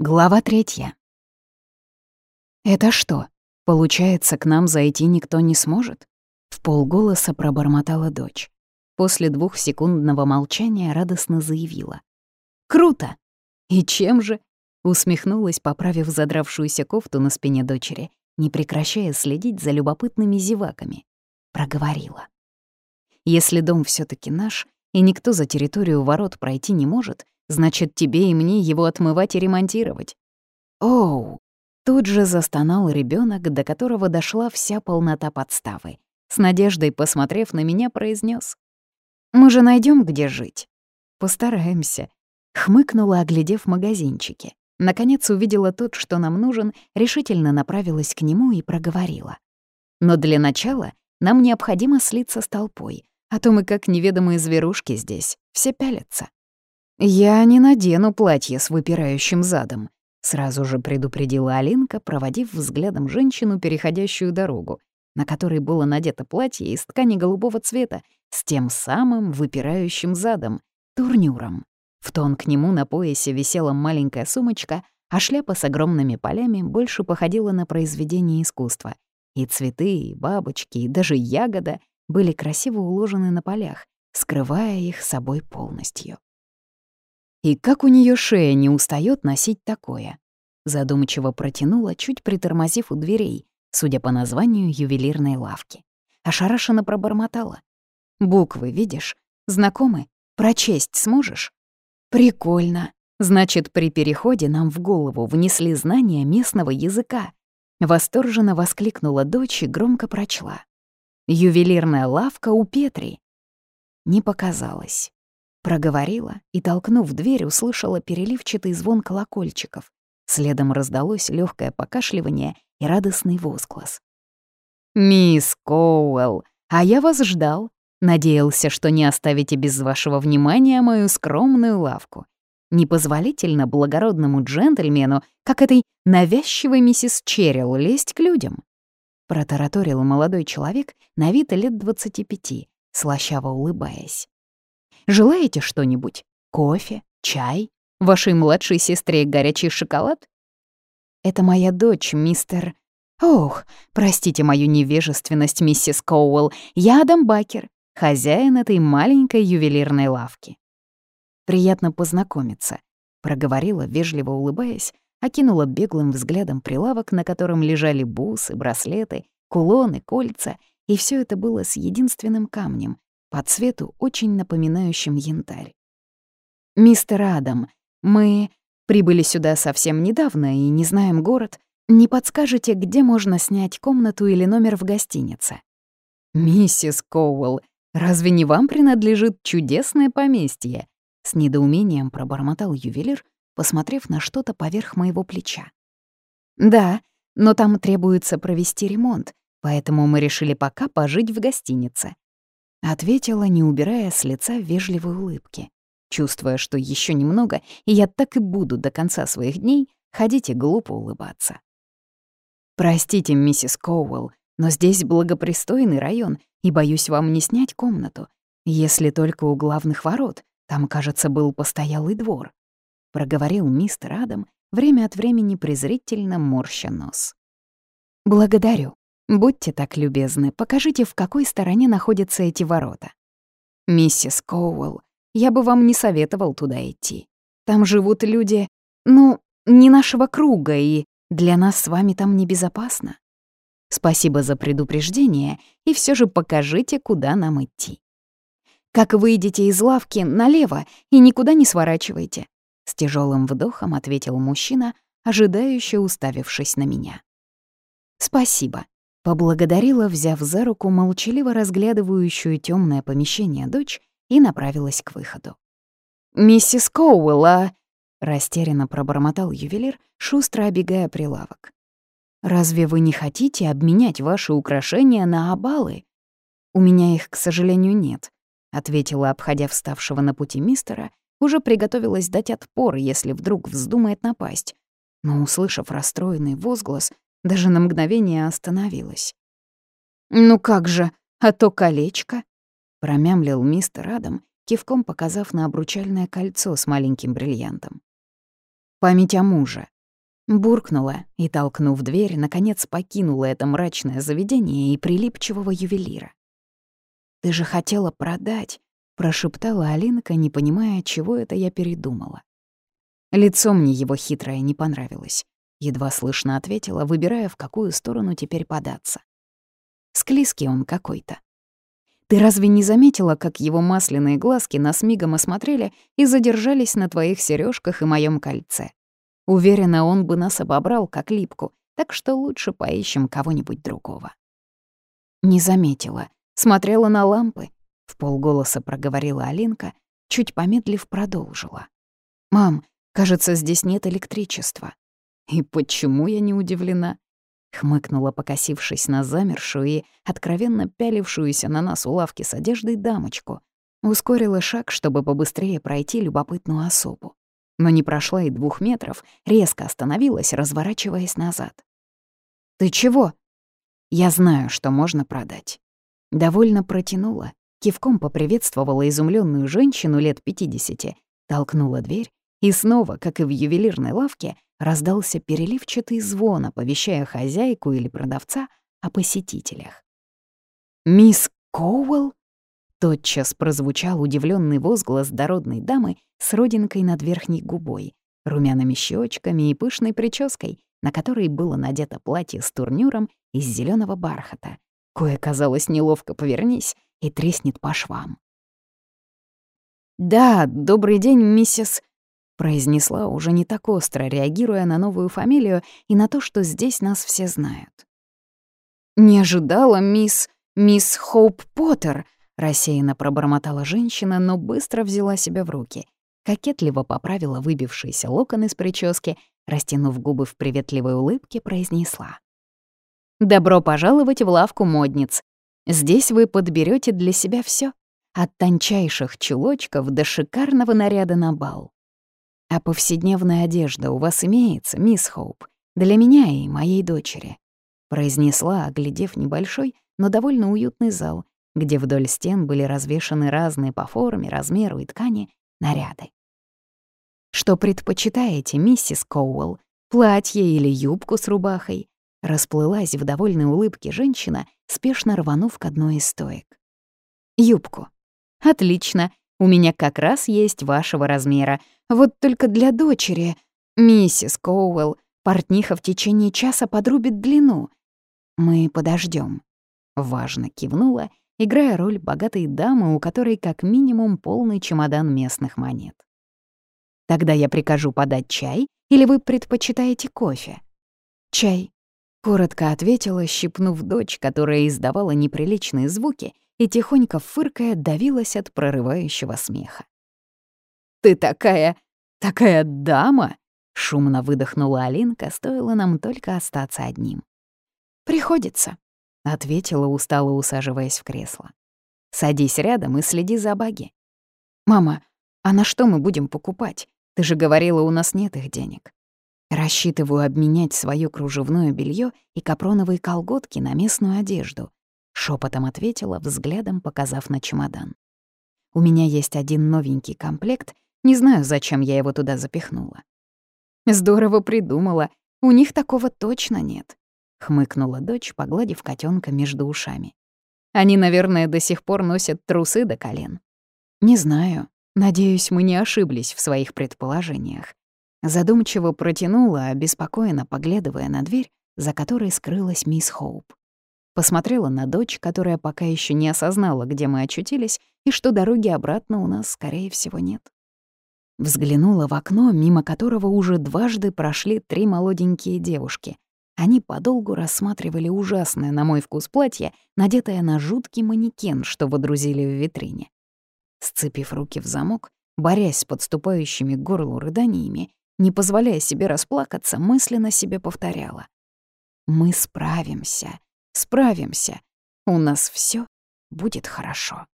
Глава третья. «Это что, получается, к нам зайти никто не сможет?» В полголоса пробормотала дочь. После двухсекундного молчания радостно заявила. «Круто! И чем же?» Усмехнулась, поправив задравшуюся кофту на спине дочери, не прекращая следить за любопытными зеваками. Проговорила. «Если дом все таки наш, и никто за территорию ворот пройти не может, Значит, тебе и мне его отмывать и ремонтировать. Оу! Тут же застонал ребенок, до которого дошла вся полнота подставы. С надеждой, посмотрев на меня, произнес: «Мы же найдем, где жить». «Постараемся», — хмыкнула, оглядев магазинчики. Наконец увидела тот, что нам нужен, решительно направилась к нему и проговорила. «Но для начала нам необходимо слиться с толпой, а то мы как неведомые зверушки здесь, все пялятся». «Я не надену платье с выпирающим задом», — сразу же предупредила Алинка, проводив взглядом женщину, переходящую дорогу, на которой было надето платье из ткани голубого цвета с тем самым выпирающим задом, турнюром. В тон к нему на поясе висела маленькая сумочка, а шляпа с огромными полями больше походила на произведение искусства. И цветы, и бабочки, и даже ягода были красиво уложены на полях, скрывая их собой полностью. И как у нее шея не устает носить такое? Задумчиво протянула, чуть притормозив у дверей, судя по названию ювелирной лавки. Ошарашенно пробормотала. «Буквы, видишь? Знакомы? Прочесть сможешь?» «Прикольно. Значит, при переходе нам в голову внесли знания местного языка». Восторженно воскликнула дочь и громко прочла. «Ювелирная лавка у Петри». Не показалось. Проговорила и, толкнув дверь, услышала переливчатый звон колокольчиков. Следом раздалось легкое покашливание и радостный возглас. «Мисс Коуэлл, а я вас ждал. Надеялся, что не оставите без вашего внимания мою скромную лавку. Непозволительно благородному джентльмену, как этой навязчивой миссис Черрилл, лезть к людям». Протараторил молодой человек на вид лет двадцати пяти, слащаво улыбаясь. Желаете что-нибудь? Кофе? Чай? Вашей младшей сестре горячий шоколад? Это моя дочь, мистер... Ох, простите мою невежественность, миссис Коуэлл. Я Адам Бакер, хозяин этой маленькой ювелирной лавки. Приятно познакомиться, проговорила, вежливо улыбаясь, окинула беглым взглядом прилавок, на котором лежали бусы, браслеты, кулоны, кольца, и все это было с единственным камнем, по цвету очень напоминающим янтарь. «Мистер Адам, мы прибыли сюда совсем недавно и не знаем город. Не подскажете, где можно снять комнату или номер в гостинице?» «Миссис Коуэлл, разве не вам принадлежит чудесное поместье?» С недоумением пробормотал ювелир, посмотрев на что-то поверх моего плеча. «Да, но там требуется провести ремонт, поэтому мы решили пока пожить в гостинице. Ответила, не убирая с лица вежливой улыбки, чувствуя, что еще немного, и я так и буду до конца своих дней ходить и глупо улыбаться. «Простите, миссис Коуэлл, но здесь благопристойный район, и боюсь вам не снять комнату, если только у главных ворот, там, кажется, был постоялый двор», — проговорил мистер Адам, время от времени презрительно морща нос. «Благодарю», Будьте так любезны, покажите, в какой стороне находятся эти ворота. Миссис Коуэлл, я бы вам не советовал туда идти. Там живут люди, ну, не нашего круга, и для нас с вами там небезопасно. Спасибо за предупреждение, и все же покажите, куда нам идти. Как выйдете из лавки, налево и никуда не сворачивайте. С тяжелым вдохом ответил мужчина, ожидающе уставившись на меня. Спасибо. Поблагодарила, взяв за руку молчаливо разглядывающую темное помещение дочь и направилась к выходу. «Миссис Коуэлл, а...» — растерянно пробормотал ювелир, шустро обегая прилавок. «Разве вы не хотите обменять ваши украшения на обалы?» «У меня их, к сожалению, нет», — ответила, обходя вставшего на пути мистера, уже приготовилась дать отпор, если вдруг вздумает напасть. Но, услышав расстроенный возглас, даже на мгновение остановилась. «Ну как же, а то колечко?» — промямлил мистер Адам, кивком показав на обручальное кольцо с маленьким бриллиантом. Память о муже. Буркнула и, толкнув дверь, наконец покинула это мрачное заведение и прилипчивого ювелира. «Ты же хотела продать», — прошептала Алинка, не понимая, чего это я передумала. Лицо мне его хитрое не понравилось. Едва слышно ответила, выбирая, в какую сторону теперь податься. Склизкий он какой-то. Ты разве не заметила, как его масляные глазки нас мигом осмотрели и задержались на твоих сережках и моем кольце? Уверена, он бы нас обобрал, как липку, так что лучше поищем кого-нибудь другого. Не заметила. Смотрела на лампы. В полголоса проговорила Алинка, чуть помедлив продолжила. «Мам, кажется, здесь нет электричества». «И почему я не удивлена?» Хмыкнула, покосившись на замершую и откровенно пялившуюся на нас у лавки с одеждой дамочку. Ускорила шаг, чтобы побыстрее пройти любопытную особу но не прошла и двух метров, резко остановилась, разворачиваясь назад. «Ты чего?» «Я знаю, что можно продать». Довольно протянула, кивком поприветствовала изумленную женщину лет 50, толкнула дверь, и снова, как и в ювелирной лавке, раздался переливчатый звон, оповещая хозяйку или продавца о посетителях. «Мисс Коуэлл?» Тотчас прозвучал удивленный возглас дородной дамы с родинкой над верхней губой, румяными щечками и пышной прической, на которой было надето платье с турнюром из зеленого бархата. Кое казалось неловко повернись и треснет по швам. «Да, добрый день, миссис...» произнесла, уже не так остро реагируя на новую фамилию и на то, что здесь нас все знают. «Не ожидала, мисс... мисс Хоуп Поттер», Рассеянно пробормотала женщина, но быстро взяла себя в руки. Кокетливо поправила выбившиеся локоны с прически, растянув губы в приветливой улыбке, произнесла. «Добро пожаловать в лавку модниц. Здесь вы подберете для себя все, от тончайших чулочков до шикарного наряда на бал. А повседневная одежда у вас имеется, мисс Хоуп, для меня и моей дочери», произнесла, оглядев небольшой, но довольно уютный зал, где вдоль стен были развешаны разные по форме, размеру и ткани наряды. «Что предпочитаете, миссис Коуэлл, платье или юбку с рубахой?» Расплылась в довольной улыбке женщина, спешно рванув к одной из стоек. «Юбку. Отлично, у меня как раз есть вашего размера. Вот только для дочери, миссис Коуэлл, портниха в течение часа подрубит длину. Мы подождем. Важно кивнула играя роль богатой дамы, у которой как минимум полный чемодан местных монет. «Тогда я прикажу подать чай, или вы предпочитаете кофе?» «Чай», — коротко ответила, щипнув дочь, которая издавала неприличные звуки и, тихонько фыркая, давилась от прорывающего смеха. «Ты такая... такая дама!» — шумно выдохнула Алинка, стоило нам только остаться одним. «Приходится», — ответила, устало усаживаясь в кресло. «Садись рядом и следи за баги». «Мама, а на что мы будем покупать? Ты же говорила, у нас нет их денег». Рассчитываю обменять свое кружевное белье и капроновые колготки на местную одежду, шепотом ответила, взглядом показав на чемодан. У меня есть один новенький комплект, не знаю, зачем я его туда запихнула. Здорово придумала, у них такого точно нет. — хмыкнула дочь, погладив котенка между ушами. «Они, наверное, до сих пор носят трусы до колен». «Не знаю. Надеюсь, мы не ошиблись в своих предположениях». Задумчиво протянула, обеспокоенно поглядывая на дверь, за которой скрылась мисс Хоуп. Посмотрела на дочь, которая пока еще не осознала, где мы очутились, и что дороги обратно у нас, скорее всего, нет. Взглянула в окно, мимо которого уже дважды прошли три молоденькие девушки, они подолгу рассматривали ужасное, на мой вкус, платье, надетое на жуткий манекен, что водрузили в витрине. Сцепив руки в замок, борясь с подступающими к горлу рыданиями, не позволяя себе расплакаться, мысленно себе повторяла. «Мы справимся, справимся. У нас все будет хорошо».